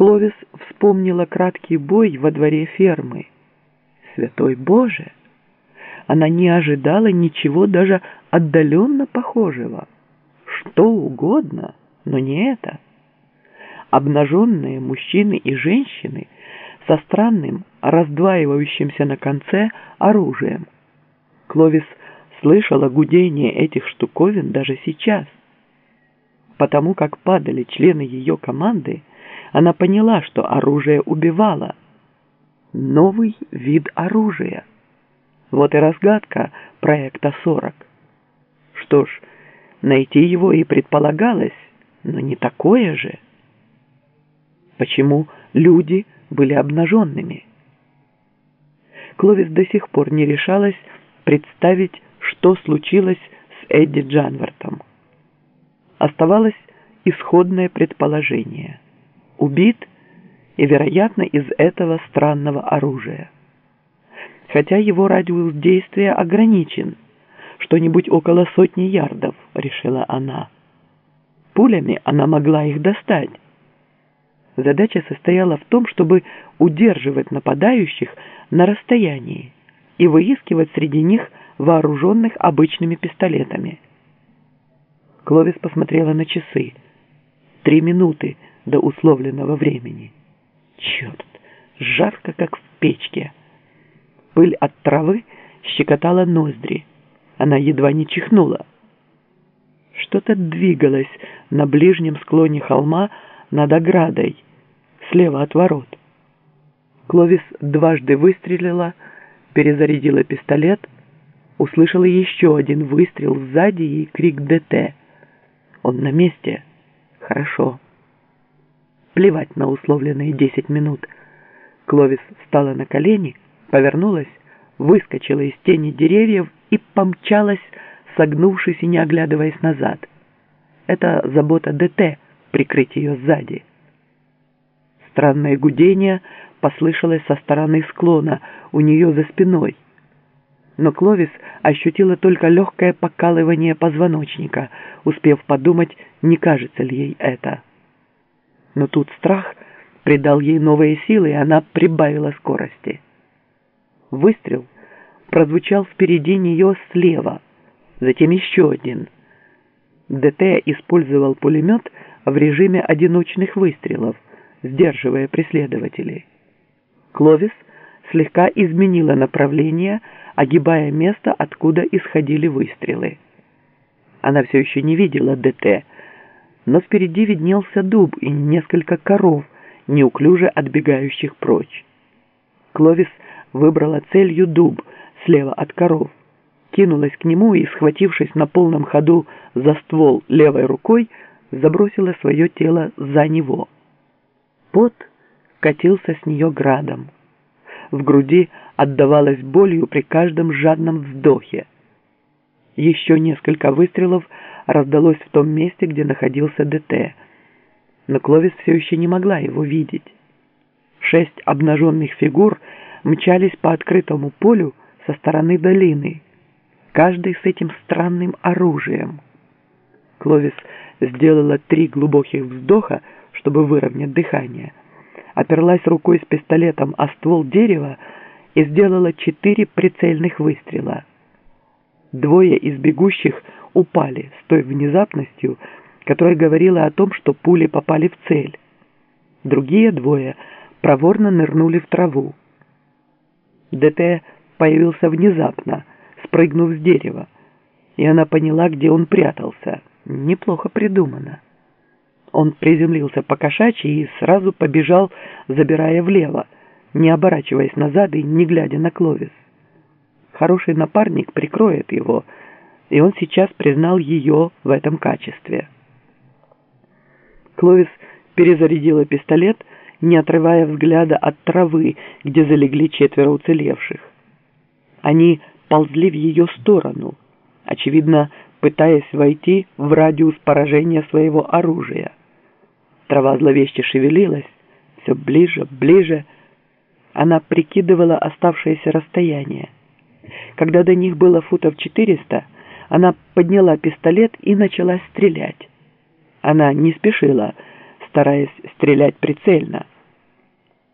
Кловис вспомнила краткий бой во дворе фермы. Святой Боже! Она не ожидала ничего даже отдаленно похожего. Что угодно, но не это. Обнаженные мужчины и женщины со странным, раздваивающимся на конце оружием. Кловис слышала гудение этих штуковин даже сейчас. Потому как падали члены ее команды, она поняла, что оружие убивало. Новый вид оружия. Вот и разгадка проекта 40. Что ж, найти его и предполагалось, но не такое же. Почему люди были обнаженными? Кловис до сих пор не решалась представить, что случилось с Эдди Джанвартом. Оставалось исходное предположение. Убит и, вероятно, из этого странного оружия. Хотя его радиус действия ограничен, что-нибудь около сотни ярдов, решила она. Пулями она могла их достать. Задача состояла в том, чтобы удерживать нападающих на расстоянии и выискивать среди них вооруженных обычными пистолетами. Кловис посмотрела на часы. Три минуты до условленного времени. Черт, жарко, как в печке. Пыль от травы щекотала ноздри. Она едва не чихнула. Что-то двигалось на ближнем склоне холма над оградой, слева от ворот. Кловис дважды выстрелила, перезарядила пистолет, услышала еще один выстрел сзади и крик ДТ. Он на месте. Хорошо. Плевать на условленные десять минут. Кловис встала на колени, повернулась, выскочила из тени деревьев и помчалась, согнувшись и не оглядываясь назад. Это забота ДТ прикрыть ее сзади. Странное гудение послышалось со стороны склона у нее за спиной. Но Кловис ощутила только легкое покалывание позвоночника, успев подумать, не кажется ли ей это. Но тут страх придал ей новые силы, и она прибавила скорости. Выстрел прозвучал впереди нее слева, затем еще один. ДТ использовал пулемет в режиме одиночных выстрелов, сдерживая преследователей. Кловис слегка изменила направление, огибая место, откуда исходили выстрелы. Она все еще не видела ДТ, но впереди виднелся дуб и несколько коров, неуклюже отбегающих прочь. Кловис выбрала целью дуб слева от коров, кинулась к нему и, схватившись на полном ходу за ствол левой рукой, забросила свое тело за него. Пот катился с нее градом. В груди отдавалась болью при каждом жадном вздохе. Еще несколько выстрелов раздалось в том месте, где находился ДТ. Но Кловис все еще не могла его видеть. Шесть обнаженных фигур мчались по открытому полю со стороны долины, каждый с этим странным оружием. Кловис сделала три глубоких вздоха, чтобы выровнять дыхание, оперлась рукой с пистолетом о ствол дерева и сделала четыре прицельных выстрела. Двое из бегущих упали с той внезапностью, которая говорила о том, что пули попали в цель. Другие двое проворно нырнули в траву. ДТ появился внезапно, спрыгнув с дерева, и она поняла, где он прятался. Неплохо придумано. Он приземлился по кошачьи и сразу побежал, забирая влево, не оборачиваясь назад и не глядя на Кловис. Хороший напарник прикроет его, и он сейчас признал ее в этом качестве. Кловис перезарядила пистолет, не отрывая взгляда от травы, где залегли четверо уцелевших. Они ползли в ее сторону, очевидно, пытаясь войти в радиус поражения своего оружия. Трава зловеще шевелилась, все ближе, ближе. Она прикидывала оставшееся расстояние. Когда до них было футов четыреста, она подняла пистолет и начала стрелять. Она не спешила, стараясь стрелять прицельно –